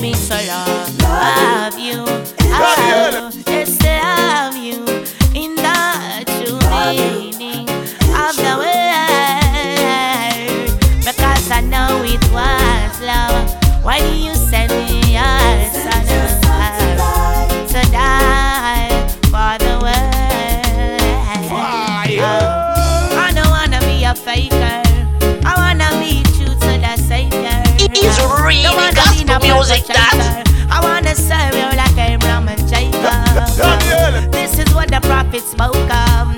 love me so long. I you, I have you, yes, I love you. In the true meaning of the word. Because I know it was love. Why do you send me a son of to die for the world? Oh, I don't wanna be a fake. is really gospel music that. I wanna serve you like Abraham and Jacob. This is what the prophets spoke of.